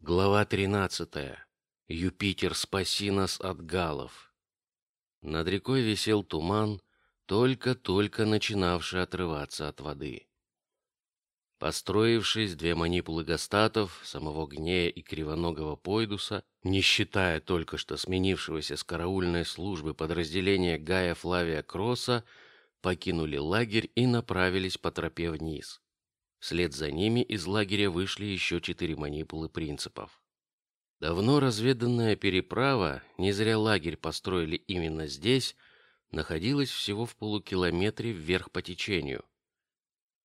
Глава тринадцатая. Юпитер, спаси нас от галов. Над рекой висел туман, только-только начинавший отрываться от воды. Построившись, две манипулы гастатов, самого Гнея и кривоногого Пойдуса, не считая только что сменившегося с караульной службы подразделения Гая Флавия Кросса, покинули лагерь и направились по тропе вниз. Вслед за ними из лагеря вышли еще четыре манипулы принципов. Давно разведанная переправа, не зря лагерь построили именно здесь, находилась всего в полукилометре вверх по течению.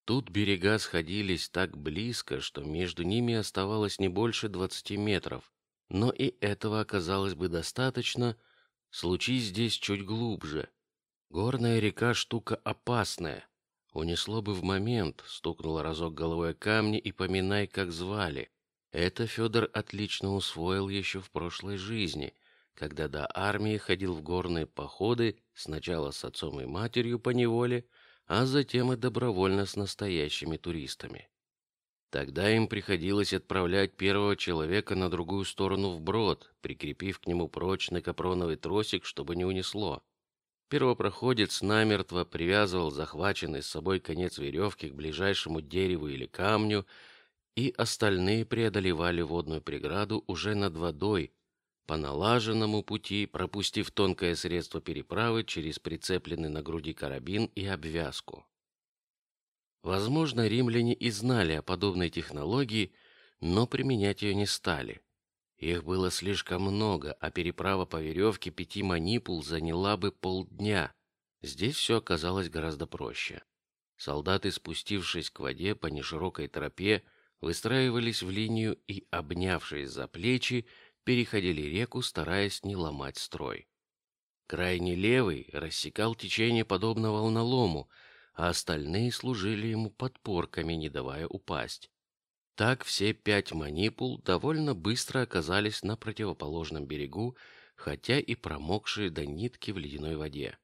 Тут берега сходились так близко, что между ними оставалось не больше двадцати метров, но и этого оказалось бы достаточно. Случись здесь чуть глубже. Горная река штука опасная. Унесло бы в момент, стукнуло разок головой камни и поминай, как звали. Это Федор отлично усвоил еще в прошлой жизни, когда до армии ходил в горные походы сначала с отцом и матерью по неволе, а затем и добровольно с настоящими туристами. Тогда им приходилось отправлять первого человека на другую сторону в брод, прикрепив к нему прочный капроновый тросик, чтобы не унесло. Первопроходец намертво привязывал захваченный с собой конец веревки к ближайшему дереву или камню, и остальные преодолевали водную преграду уже над водой, по налаженному пути, пропустив тонкое средство переправы через прицепленный на груди карабин и обвязку. Возможно, римляне и знали о подобной технологии, но применять ее не стали. Их было слишком много, а переправа по веревке пяти манипул заняла бы полдня. Здесь все оказалось гораздо проще. Солдаты, спустившись к воде по неширокой тропе, выстраивались в линию и, обнявшись за плечи, переходили реку, стараясь не ломать строй. Крайний левый рассекал течение подобно волнолому, а остальные служили ему подпорками, не давая упасть. Так все пять манипул довольно быстро оказались на противоположном берегу, хотя и промокшие до нитки в ледяной воде.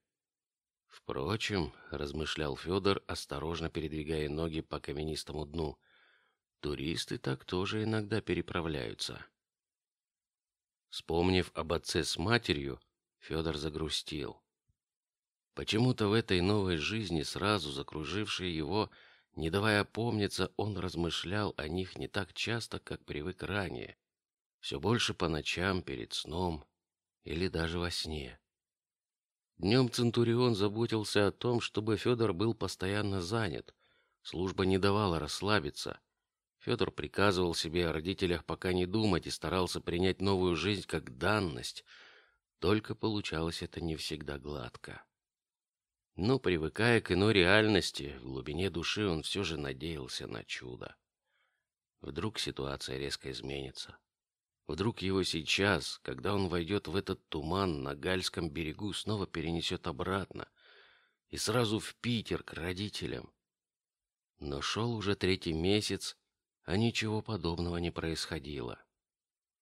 Впрочем, размышлял Федор, осторожно передвигая ноги по каменистому дну, туристы так тоже иногда переправляются. Вспомнив об отце с матерью, Федор загрустил. Почему-то в этой новой жизни, сразу закружившей его, не давая опомниться, он размышлял о них не так часто, как привык ранее. Все больше по ночам, перед сном или даже во сне. Днем Центурион заботился о том, чтобы Федор был постоянно занят. Служба не давала расслабиться. Федор приказывал себе о родителях пока не думать и старался принять новую жизнь как данность. Только получалось это не всегда гладко. Но привыкая к иной реальности, в глубине души он все же надеялся на чудо. Вдруг ситуация резко изменится. Вдруг его сейчас, когда он войдет в этот туман на Гальском берегу, снова перенесет обратно и сразу в Питер к родителям. Но шел уже третий месяц, а ничего подобного не происходило.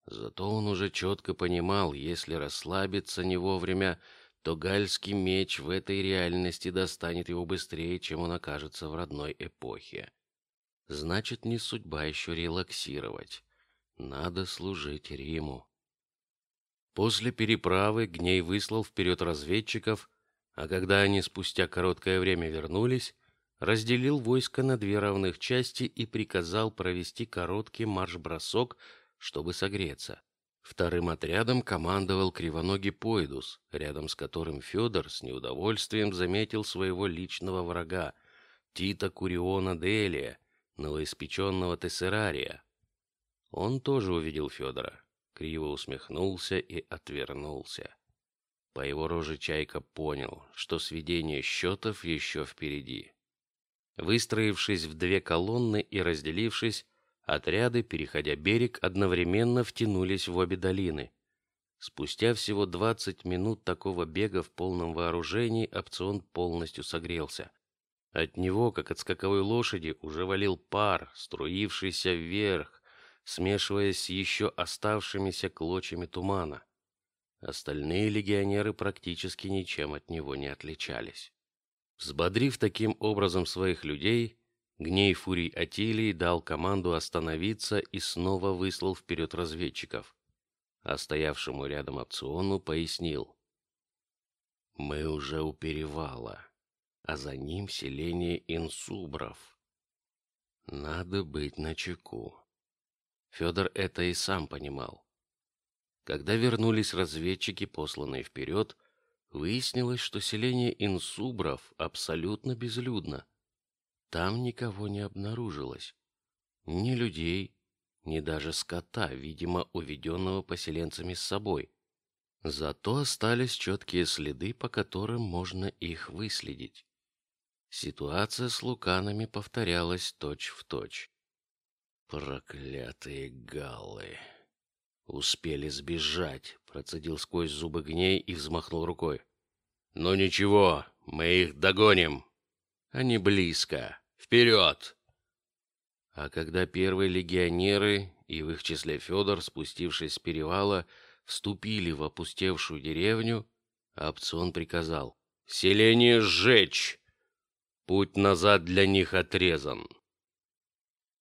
Зато он уже четко понимал, если расслабиться не вовремя, то гальский меч в этой реальности достанет его быстрее, чем он окажется в родной эпохе. Значит, не судьба еще релаксировать. Надо служить Риму. После переправы Гней выслал вперед разведчиков, а когда они спустя короткое время вернулись, разделил войско на две равных части и приказал провести короткий марш-бросок, чтобы согреться. Вторым отрядом командовал кривоногий Пойдус, рядом с которым Федор с неудовольствием заметил своего личного врага Тита Куриона Делия, новоиспеченного тессерария. Он тоже увидел Федора, криво усмехнулся и отвернулся. По его роже Чайка понял, что сведение счетов еще впереди. Выстроившись в две колонны и разделившись, отряды, переходя берег, одновременно втянулись в обе долины. Спустя всего двадцать минут такого бега в полном вооружении опцион полностью согрелся. От него, как от скаковой лошади, уже валил пар, струившийся вверх, смешиваясь с еще оставшимися клочьями тумана. Остальные легионеры практически ничем от него не отличались. Взбодрив таким образом своих людей, Гней Фурий Атилий дал команду остановиться и снова выслал вперед разведчиков. А стоявшему рядом опциону пояснил: мы уже у перевала, а за ним селение инсубров. Надо быть начеку. Федор это и сам понимал. Когда вернулись разведчики, посланные вперед, выяснилось, что селение инсубров абсолютно безлюдно. Там никого не обнаружилось, ни людей, ни даже скота, видимо, уведенного поселенцами с собой. Зато остались четкие следы, по которым можно их выследить. Ситуация с луканами повторялась точь в точь. Проклятые галлы! Успели сбежать, процедил сквозь зубы гней и взмахнул рукой. Но «Ну ничего, мы их догоним. Они близко. Вперед! А когда первые легионеры и в их числе Федор, спустившись с перевала, вступили в опустевшую деревню, опцион приказал: "Селение сжечь. Путь назад для них отрезан".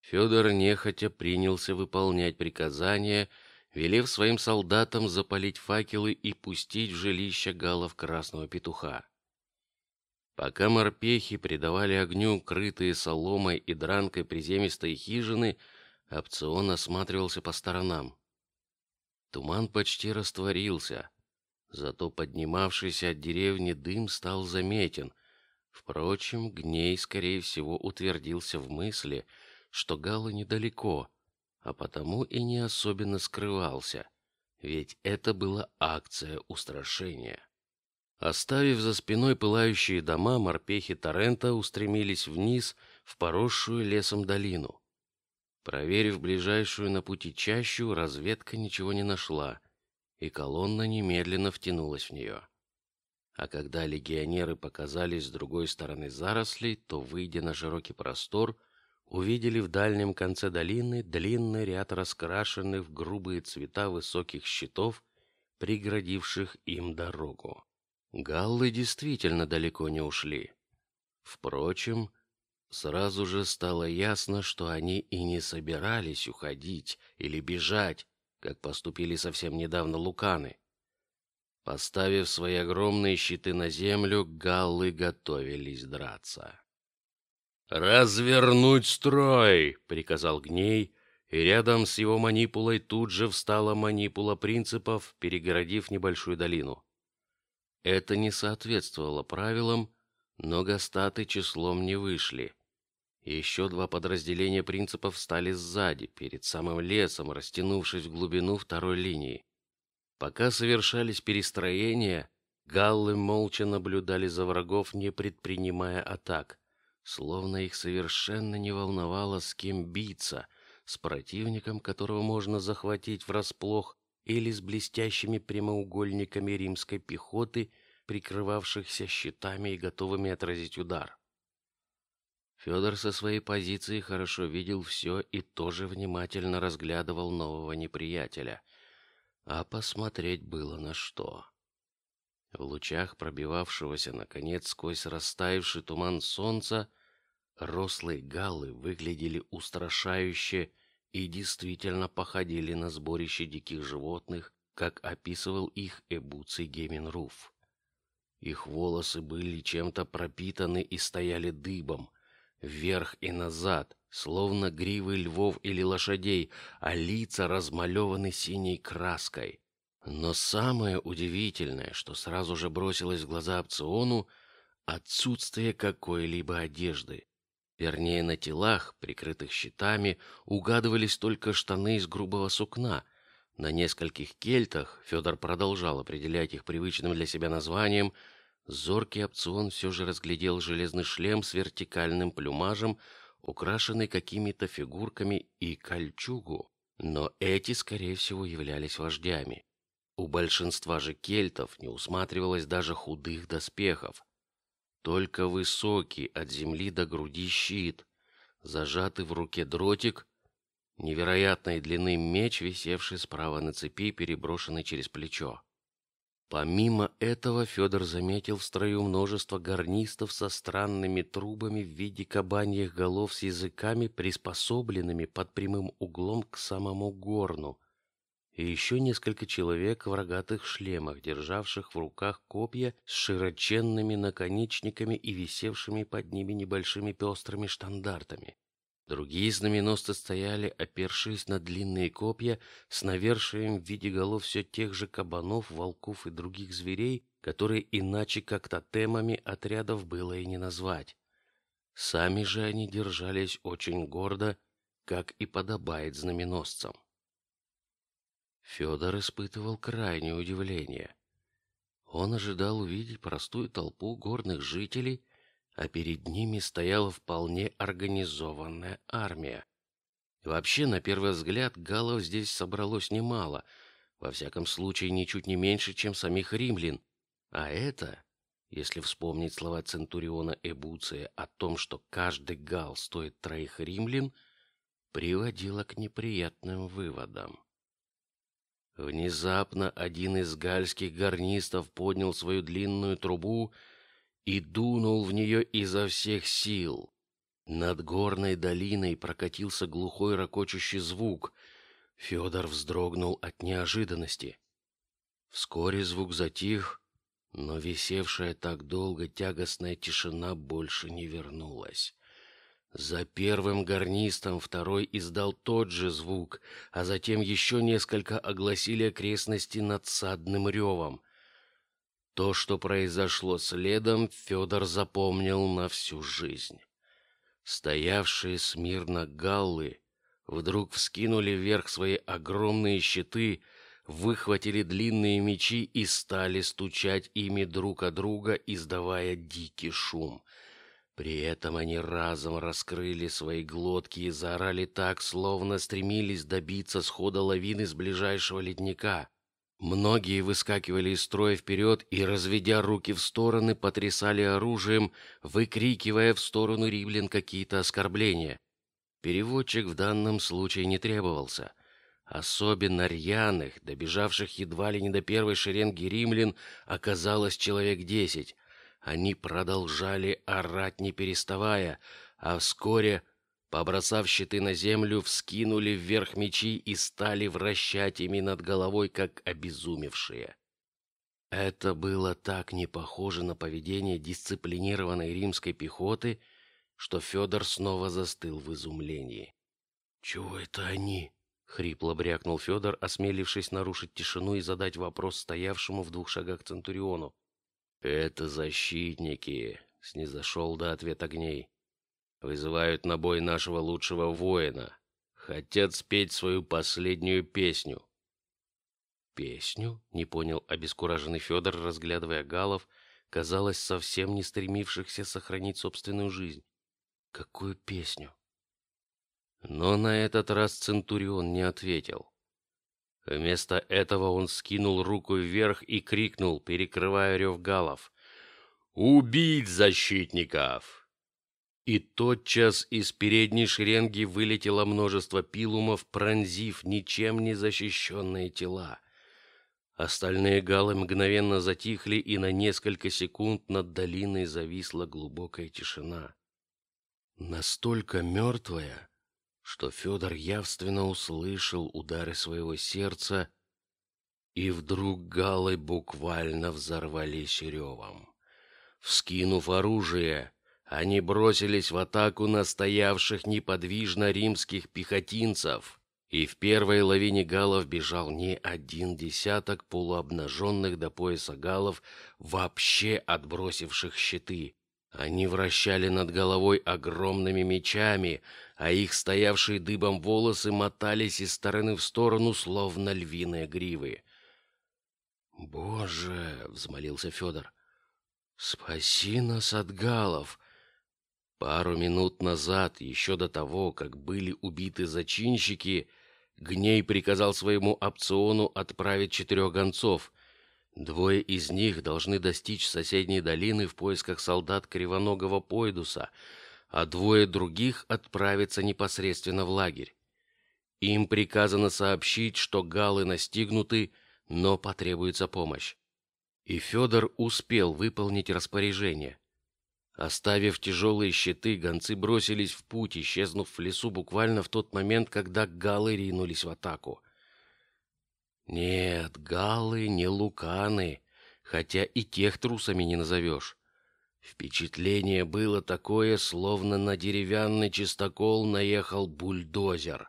Федор нехотя принялся выполнять приказания, велев своим солдатам запалить факелы и пустить в жилище галов красного петуха. Пока морпехи придавали огню крытые соломой и дранкой приземистые хижины, опцион осматривался по сторонам. Туман почти растворился, зато поднимавшийся от деревни дым стал заметен. Впрочем, Гней, скорее всего, утвердился в мысли, что Галы недалеко, а потому и не особенно скрывался, ведь это была акция устрашения. Оставив за спиной пылающие дома, морпехи Торрента устремились вниз в поросшую лесом долину. Проверив ближайшую на пути чащу, разведка ничего не нашла, и колонна немедленно втянулась в нее. А когда легионеры показались с другой стороны зарослей, то, выйдя на широкий простор, увидели в дальнем конце долины длинный ряд раскрашенных в грубые цвета высоких щитов, преградивших им дорогу. Галлы действительно далеко не ушли. Впрочем, Сразу же стало ясно, что они и не собирались уходить или бежать, как поступили совсем недавно луканы. Поставив свои огромные щиты на землю, галлы готовились драться. Развернуть строй, приказал Гней, и рядом с его манипулой тут же встала манипула принципов, перегородив небольшую долину. Это не соответствовало правилам, но гастаты числом не вышли. Еще два подразделения принципов стали сзади, перед самым лесом, растянувшись в глубину второй линии. Пока совершались перестроения, галлы молча наблюдали за врагов, не предпринимая атак, словно их совершенно не волновало, с кем биться, с противником, которого можно захватить врасплох, или с блестящими прямоугольниками римской пехоты, прикрывавшихся щитами и готовыми отразить удар. Федор со своей позиции хорошо видел все и тоже внимательно разглядывал нового неприятеля, а посмотреть было на что. В лучах пробивавшегося наконец сквозь растаявший туман солнца рослые галлы выглядели устрашающе и действительно походили на сборище диких животных, как описывал их Эбуций Геменруф. Их волосы были чем-то пропитаны и стояли дыбом, вверх и назад, словно гривы львов или лошадей, а лица размалеваны синей краской. Но самое удивительное, что сразу же бросилось в глаза опциону, отсутствие какой-либо одежды. Вернее, на телах, прикрытых щитами, угадывались только штаны из грубого сукна. На нескольких кельтах Федор продолжал определять их привычным для себя названием Зоркий опцион все же разглядел железный шлем с вертикальным плюмажем, украшенный какими-то фигурками и кольчугу, но эти, скорее всего, являлись вождями. У большинства же кельтов не усматривалось даже худых доспехов, только высокий от земли до груди щит, зажатый в руке дротик, невероятной длины меч, висевший справа на цепи, переброшенный через плечо. Помимо этого, Федор заметил в строю множество гарнистов со странными трубами в виде кабаньих голов с языками, приспособленными под прямым углом к самому горну, и еще несколько человек в рогатых шлемах, державших в руках копья с широченными наконечниками и висевшими под ними небольшими пестрыми штандартами. Другие знаменосцы стояли, опершись на длинные копья с навершием в виде голов все тех же кабанов, волков и других зверей, которые иначе как тотемами отрядов было и не назвать. Сами же они держались очень гордо, как и подобает знаменосцам. Федор испытывал крайнее удивление. Он ожидал увидеть простую толпу горных жителей а перед ними стояла вполне организованная армия. Вообще, на первый взгляд, галлов здесь собралось немало, во всяком случае, ничуть не меньше, чем самих римлян. А это, если вспомнить слова центуриона Эбуция о том, что каждый гал стоит троих римлян, приводило к неприятным выводам. Внезапно один из гальских гарнистов поднял свою длинную трубу и дунул в нее изо всех сил. Над горной долиной прокатился глухой ракочущий звук. Федор вздрогнул от неожиданности. Вскоре звук затих, но висевшая так долго тягостная тишина больше не вернулась. За первым гарнистом второй издал тот же звук, а затем еще несколько огласили окрестности надсадным ревом. То, что произошло следом, Федор запомнил на всю жизнь. Стоявшие смирно галлы вдруг вскинули вверх свои огромные щиты, выхватили длинные мечи и стали стучать ими друг о друга, издавая дикий шум. При этом они разом раскрыли свои глотки и заорали так, словно стремились добиться схода лавины с ближайшего ледника. Многие выскакивали из строя вперед и, разведя руки в стороны, потрясали оружием, выкрикивая в сторону римлян какие-то оскорбления. Переводчик в данном случае не требовался. Особенно рьяных, добежавших едва ли не до первой шеренги римлян, оказалось человек десять. Они продолжали орать не переставая, а вскоре Побросав щиты на землю, вскинули вверх мечи и стали вращать ими над головой, как обезумевшие. Это было так не похоже на поведение дисциплинированной римской пехоты, что Федор снова застыл в изумлении. Чего это они? хрипло брякнул Федор, осмелившись нарушить тишину и задать вопрос стоявшему в двух шагах центуриону. Это защитники, снизошел до ответа гней. Вызывают на бой нашего лучшего воина. Хотят спеть свою последнюю песню. Песню? Не понял обескураженный Федор, разглядывая галов, казалось, совсем не стремившихся сохранить собственную жизнь. Какую песню? Но на этот раз Центурион не ответил. Вместо этого он скинул руку вверх и крикнул, перекрывая рев галов: "Убить защитников!" И тотчас из передней шеренги вылетело множество пилумов, пронзив ничем не защищенные тела. Остальные галы мгновенно затихли, и на несколько секунд над долиной зависла глубокая тишина, настолько мертвая, что Федор явственно услышал удары своего сердца, и вдруг галы буквально взорвались ревом. Вскинув оружие, они бросились в атаку на стоявших неподвижно римских пехотинцев, и в первой лавине галов бежал не один десяток полуобнаженных до пояса галов, вообще отбросивших щиты. Они вращали над головой огромными мечами, а их стоявшие дыбом волосы мотались из стороны в сторону, словно львиные гривы. Боже, взмолился Федор, спаси нас от галов! Пару минут назад, еще до того, как были убиты зачинщики, Гней приказал своему опциону отправить четырех гонцов. Двое из них должны достичь соседней долины в поисках солдат кривоногого Пойдуса, а двое других отправиться непосредственно в лагерь. Им приказано сообщить, что галы настигнуты, но потребуется помощь. И Федор успел выполнить распоряжение. Оставив тяжелые щиты, гонцы бросились в путь, исчезнув в лесу буквально в тот момент, когда галлы ринулись в атаку. Нет, галлы не луканы, хотя и тех трусами не назовешь. Впечатление было такое, словно на деревянный чистокол наехал бульдозер.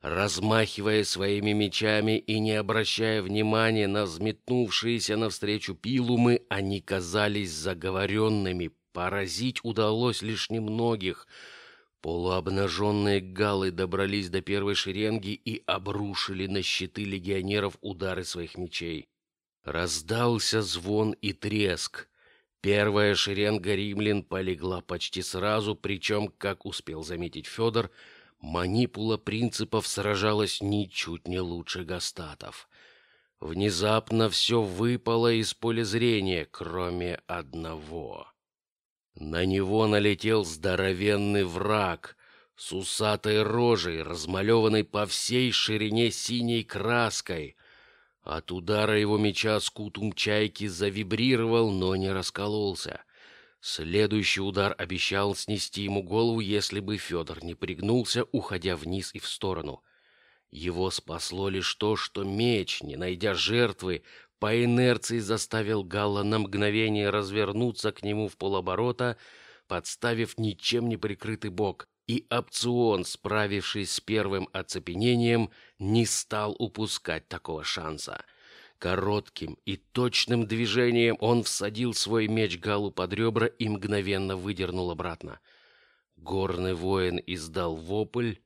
Размахивая своими мечами и не обращая внимания на взметнувшиеся навстречу пилумы, они казались заговоренными. Поразить удалось лишь немногих. Полуобнаженные галлы добрались до первой шеренги и обрушили на щиты легионеров удары своих мечей. Раздался звон и треск. Первая шеренга римлян полегла почти сразу, причем, как успел заметить Федор, манипула принципов сражалась ничуть не лучше гастатов. Внезапно все выпало из поля зрения, кроме одного. На него налетел здоровенный враг с усатой рожей, размалеванной по всей ширине синей краской — от удара его меча скутум чайки завибрировал, но не раскололся. Следующий удар обещал снести ему голову, если бы Федор не пригнулся, уходя вниз и в сторону. Его спасло лишь то, что меч, не найдя жертвы, по инерции заставил Галла на мгновение развернуться к нему в полоборота, подставив ничем не прикрытый бок и опцион, справившись с первым оцепенением, не стал упускать такого шанса. Коротким и точным движением он всадил свой меч Галу под ребра и мгновенно выдернул обратно. Горный воин издал вопль,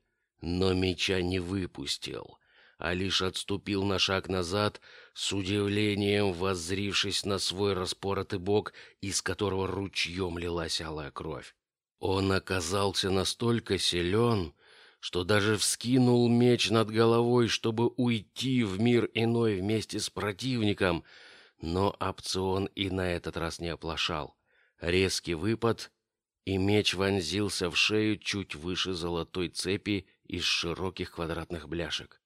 но меча не выпустил, а лишь отступил на шаг назад, с удивлением воззрившись на свой распоротый бок, из которого ручьем лилась алая кровь. Он оказался настолько силен, что даже вскинул меч над головой, чтобы уйти в мир иной вместе с противником, но опцион и на этот раз не оплошал. Резкий выпад, и меч вонзился в шею чуть выше золотой цепи из широких квадратных бляшек.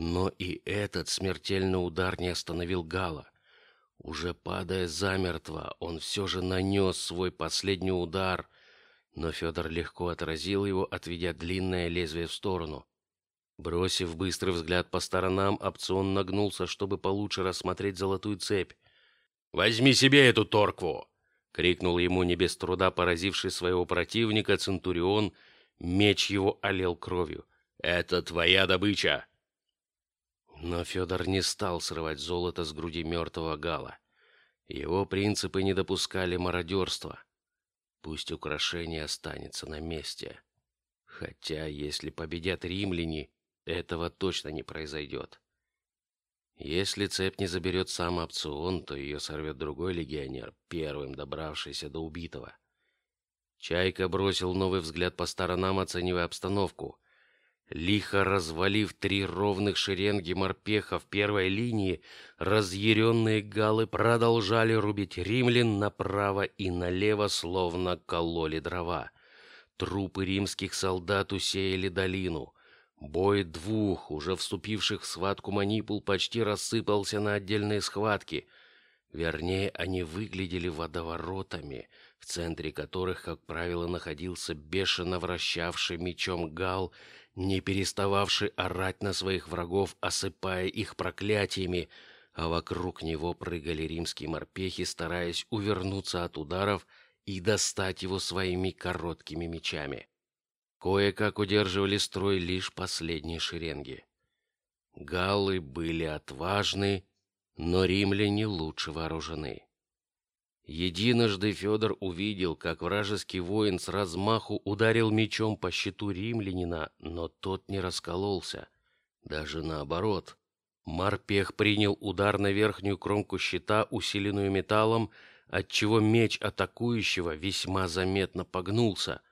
Но и этот смертельный удар не остановил Гала. Уже падая замертво, он все же нанес свой последний удар, но Федор легко отразил его, отведя длинное лезвие в сторону. Бросив быстрый взгляд по сторонам, опцион нагнулся, чтобы получше рассмотреть золотую цепь. Возьми себе эту торкву! крикнул ему не без труда поразивший своего противника центурион. Меч его олел кровью. Это твоя добыча. Но Федор не стал срывать золото с груди мертвого гала. Его принципы не допускали мародерства. Пусть украшение останется на месте. Хотя, если победят римляне, этого точно не произойдет. Если цепь не заберет сам опцион, то ее сорвет другой легионер, первым добравшийся до убитого. Чайка бросил новый взгляд по сторонам, оценивая обстановку. Лихо развалив три ровных шеренги морпехов первой линии, разъяренные галы продолжали рубить римлян направо и налево, словно кололи дрова. Трупы римских солдат усеяли долину. Бой двух, уже вступивших в схватку манипул, почти рассыпался на отдельные схватки. Вернее, они выглядели водоворотами, в центре которых, как правило, находился бешено вращавший мечом гал не перестававший орать на своих врагов, осыпая их проклятиями, а вокруг него прыгали римские морпехи, стараясь увернуться от ударов и достать его своими короткими мечами. Кое-как удерживали строй лишь последние шеренги. Галлы были отважны, но римляне лучше вооружены. Единожды Федор увидел, как вражеский воин с размаху ударил мечом по щиту римлянина, но тот не раскололся. Даже наоборот. Марпех принял удар на верхнюю кромку щита, усиленную металлом, отчего меч атакующего весьма заметно погнулся.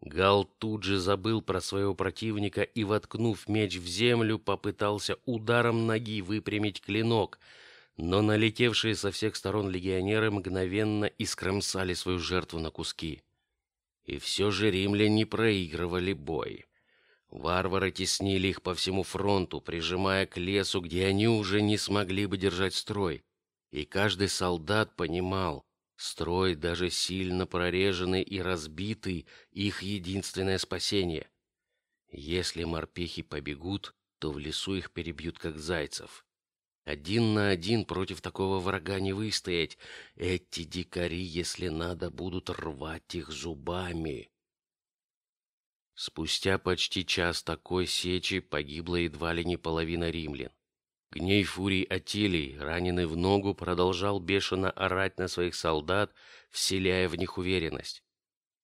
Гал тут же забыл про своего противника и, воткнув меч в землю, попытался ударом ноги выпрямить клинок — но налетевшие со всех сторон легионеры мгновенно искромсали свою жертву на куски. И все же римляне проигрывали бой. Варвары теснили их по всему фронту, прижимая к лесу, где они уже не смогли бы держать строй. и каждый солдат понимал, строй даже сильно прореженный и разбитый их единственное спасение. Если морпехи побегут, то в лесу их перебьют как зайцев. Один на один против такого врага не выстоять. Эти дикари, если надо, будут рвать их зубами. Спустя почти час такой сечи погибла едва ли не половина римлян. Гней фурий Атилий, раненый в ногу, продолжал бешено орать на своих солдат, вселяя в них уверенность.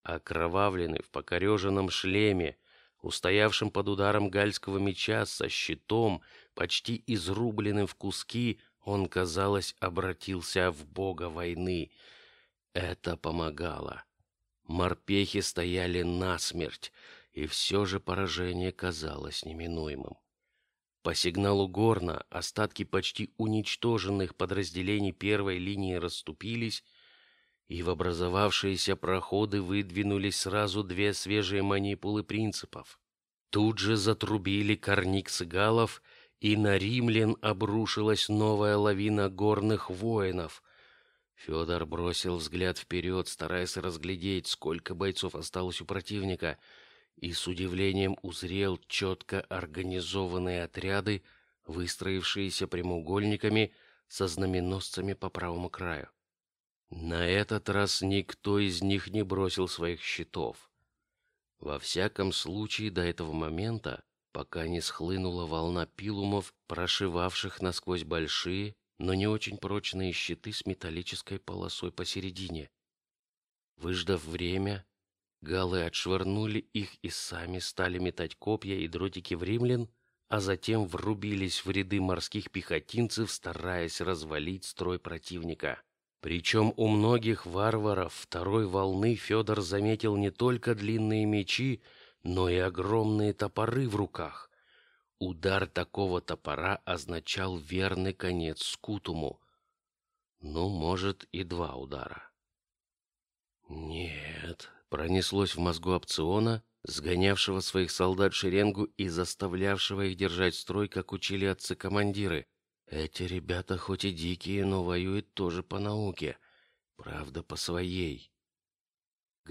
Окровавленный в покореженном шлеме, устоявшим под ударом гальского меча со щитом, почти изрубленным в куски, он, казалось, обратился в бога войны. Это помогало. Морпехи стояли насмерть, и все же поражение казалось неминуемым. По сигналу Горна остатки почти уничтоженных подразделений первой линии расступились, и в образовавшиеся проходы выдвинулись сразу две свежие манипулы принципов. Тут же затрубили корниксы галов, и на римлян обрушилась новая лавина горных воинов. Федор бросил взгляд вперед, стараясь разглядеть, сколько бойцов осталось у противника, и с удивлением узрел четко организованные отряды, выстроившиеся прямоугольниками со знаменосцами по правому краю. На этот раз никто из них не бросил своих щитов. Во всяком случае, до этого момента, пока не схлынула волна пилумов, прошивавших насквозь большие, но не очень прочные щиты с металлической полосой посередине. Выждав время, галы отшвырнули их и сами стали метать копья и дротики в римлян, а затем врубились в ряды морских пехотинцев, стараясь развалить строй противника. Причем у многих варваров второй волны Федор заметил не только длинные мечи, но и огромные топоры в руках. Удар такого топора означал верный конец скутуму. Ну, может, и два удара. Нет, пронеслось в мозгу опциона, сгонявшего своих солдат шеренгу и заставлявшего их держать строй, как учили отцы-командиры. Эти ребята хоть и дикие, но воюют тоже по науке, правда по своей.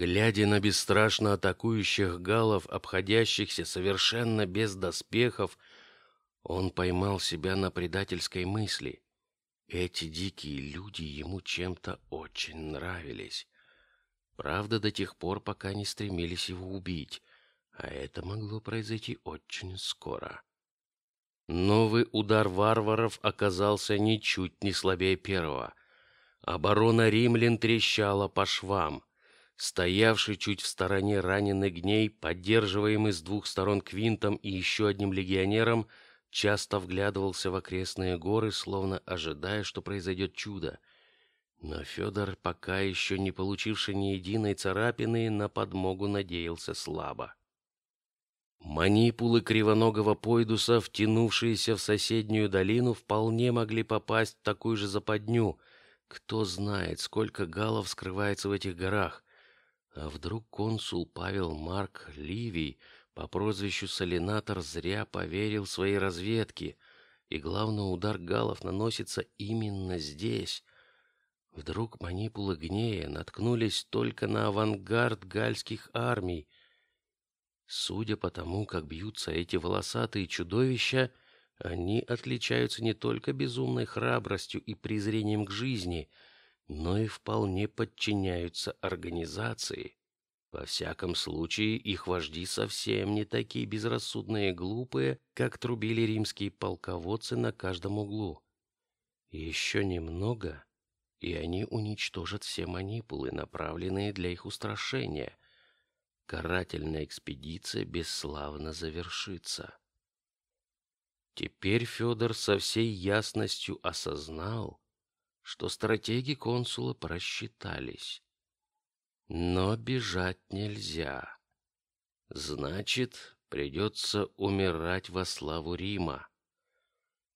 Глядя на бесстрашно атакующих галов, обходящихся совершенно без доспехов, он поймал себя на предательской мысли. Эти дикие люди ему чем-то очень нравились. Правда, до тех пор, пока не стремились его убить, а это могло произойти очень скоро. Новый удар варваров оказался ничуть не слабее первого. Оборона римлян трещала по швам. Стоявший чуть в стороне раненый гней, поддерживаемый с двух сторон Квинтом и еще одним легионером, часто вглядывался в окрестные горы, словно ожидая, что произойдет чудо. Но Федор, пока еще не получивший ни единой царапины, на подмогу надеялся слабо. Манипулы кривоногого пойдуса, втянувшиеся в соседнюю долину, вполне могли попасть в такую же западню. Кто знает, сколько галов скрывается в этих горах? А вдруг консул Павел Марк Ливий по прозвищу Салинатор зря поверил своей разведке, и главный удар галов наносится именно здесь? Вдруг манипулы гнея наткнулись только на авангард гальских армий? Судя по тому, как бьются эти волосатые чудовища, они отличаются не только безумной храбростью и презрением к жизни, но и вполне подчиняются организации. Во всяком случае, их вожди совсем не такие безрассудные и глупые, как трубили римские полководцы на каждом углу. Еще немного, и они уничтожат все манипулы, направленные для их устрашения карательная экспедиция бесславно завершится. Теперь Федор со всей ясностью осознал, что стратеги консула просчитались. Но бежать нельзя. Значит, придется умирать во славу Рима.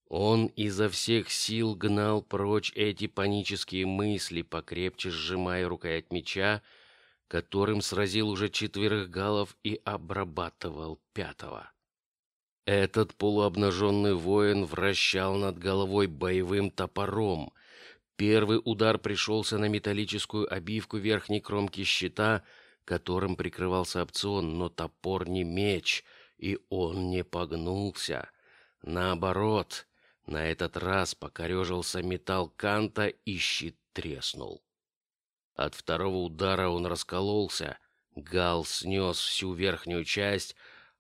Он изо всех сил гнал прочь эти панические мысли, покрепче сжимая рукоять меча которым сразил уже четверых галов и обрабатывал пятого. Этот полуобнаженный воин вращал над головой боевым топором. Первый удар пришелся на металлическую обивку верхней кромки щита, которым прикрывался опцион, но топор не меч, и он не погнулся. Наоборот, на этот раз покорежился металл канта, и щит треснул. От второго удара он раскололся, гал снес всю верхнюю часть,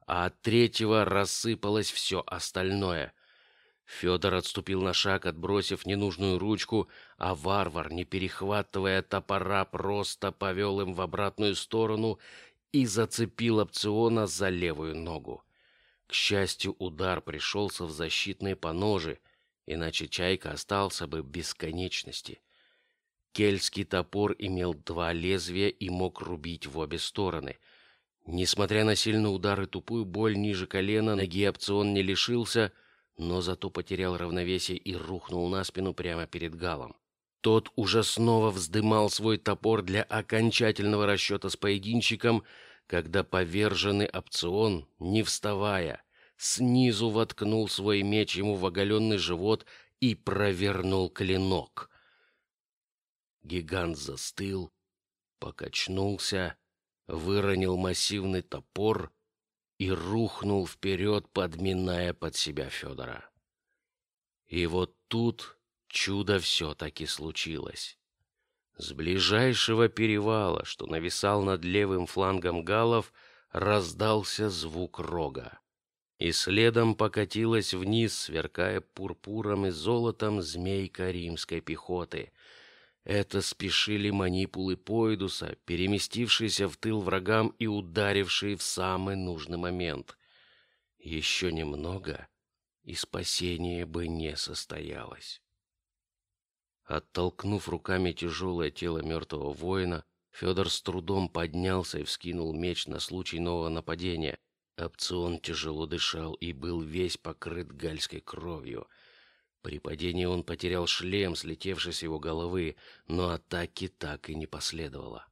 а от третьего рассыпалось все остальное — Федор отступил на шаг, отбросив ненужную ручку, а варвар, не перехватывая топора, просто повел им в обратную сторону и зацепил опциона за левую ногу. К счастью, удар пришелся в защитные поножи, иначе чайка остался бы без конечности. Кельтский топор имел два лезвия и мог рубить в обе стороны. Несмотря на сильный удар и тупую боль ниже колена, ноги опцион не лишился — но зато потерял равновесие и рухнул на спину прямо перед Галом. Тот уже снова вздымал свой топор для окончательного расчета с поединщиком, когда поверженный опцион, не вставая, снизу воткнул свой меч ему в оголенный живот и провернул клинок. Гигант застыл, покачнулся, выронил массивный топор и рухнул вперед, подминая под себя Федора. И вот тут чудо все-таки случилось. С ближайшего перевала, что нависал над левым флангом галов, раздался звук рога, и следом покатилась вниз, сверкая пурпуром и золотом змейка римской пехоты — это спешили манипулы Поидуса, переместившиеся в тыл врагам и ударившие в самый нужный момент. Еще немного, и спасение бы не состоялось. Оттолкнув руками тяжелое тело мертвого воина, Федор с трудом поднялся и вскинул меч на случай нового нападения. Опцион тяжело дышал и был весь покрыт гальской кровью — при падении он потерял шлем, слетевший с его головы, но атаки так и не последовало.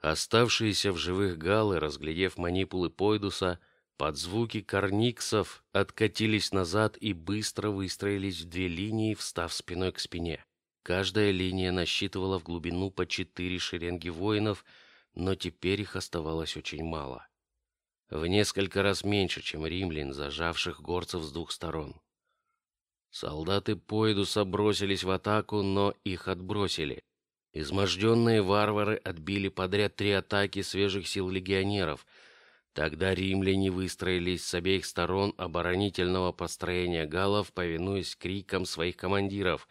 Оставшиеся в живых галы, разглядев манипулы Пойдуса, под звуки корниксов откатились назад и быстро выстроились в две линии, встав спиной к спине. Каждая линия насчитывала в глубину по четыре шеренги воинов, но теперь их оставалось очень мало. В несколько раз меньше, чем римлян, зажавших горцев с двух сторон. Солдаты Поидуса бросились в атаку, но их отбросили. Изможденные варвары отбили подряд три атаки свежих сил легионеров. Тогда римляне выстроились с обеих сторон оборонительного построения галлов, повинуясь крикам своих командиров,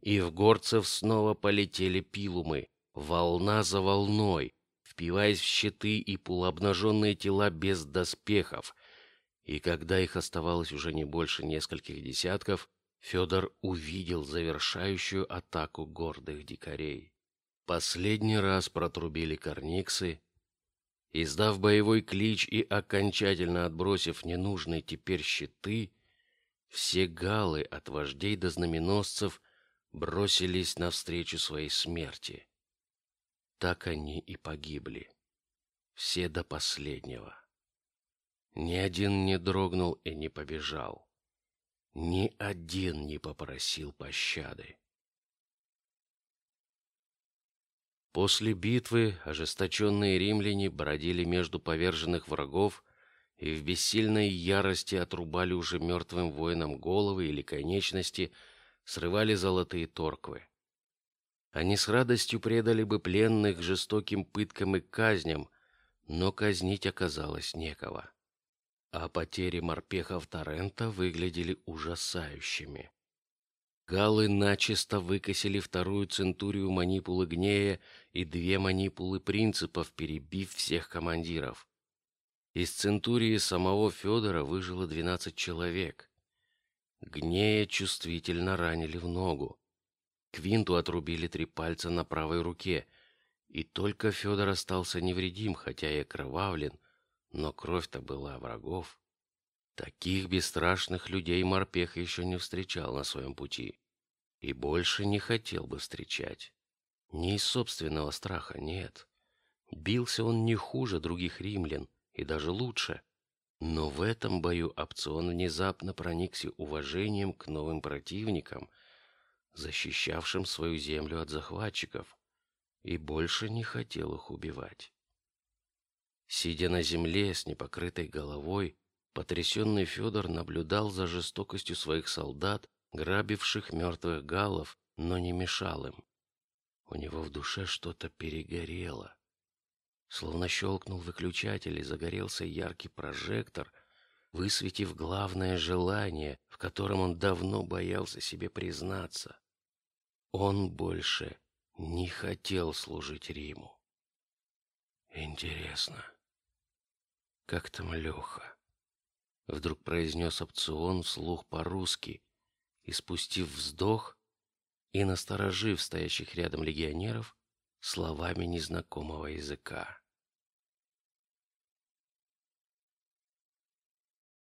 и в горцев снова полетели пилумы, волна за волной, впиваясь в щиты и полуобнаженные тела без доспехов. И когда их оставалось уже не больше нескольких десятков, Федор увидел завершающую атаку гордых дикарей. Последний раз протрубили корниксы, издав боевой клич и окончательно отбросив ненужные теперь щиты, все галы от вождей до знаменосцев бросились навстречу своей смерти. Так они и погибли, все до последнего. Ни один не дрогнул и не побежал. Ни один не попросил пощады. После битвы ожесточенные римляне бродили между поверженных врагов и в бессильной ярости отрубали уже мертвым воинам головы или конечности, срывали золотые торквы. Они с радостью предали бы пленных жестоким пыткам и казням, но казнить оказалось некого а потери морпехов Торрента выглядели ужасающими. Галы начисто выкосили вторую центурию манипулы Гнея и две манипулы принципов, перебив всех командиров. Из центурии самого Федора выжило двенадцать человек. Гнея чувствительно ранили в ногу. Квинту отрубили три пальца на правой руке, и только Федор остался невредим, хотя и окровавлен, но кровь-то была врагов. Таких бесстрашных людей Морпех еще не встречал на своем пути и больше не хотел бы встречать. Не из собственного страха, нет. Бился он не хуже других римлян и даже лучше. Но в этом бою опцион внезапно проникся уважением к новым противникам, защищавшим свою землю от захватчиков, и больше не хотел их убивать. Сидя на земле с непокрытой головой, потрясенный Федор наблюдал за жестокостью своих солдат, грабивших мертвых галов, но не мешал им. У него в душе что-то перегорело. Словно щелкнул выключатель и загорелся яркий прожектор, высветив главное желание, в котором он давно боялся себе признаться. Он больше не хотел служить Риму. Интересно, как там Леха? Вдруг произнес опцион вслух по-русски и, спустив вздох и насторожив стоящих рядом легионеров словами незнакомого языка.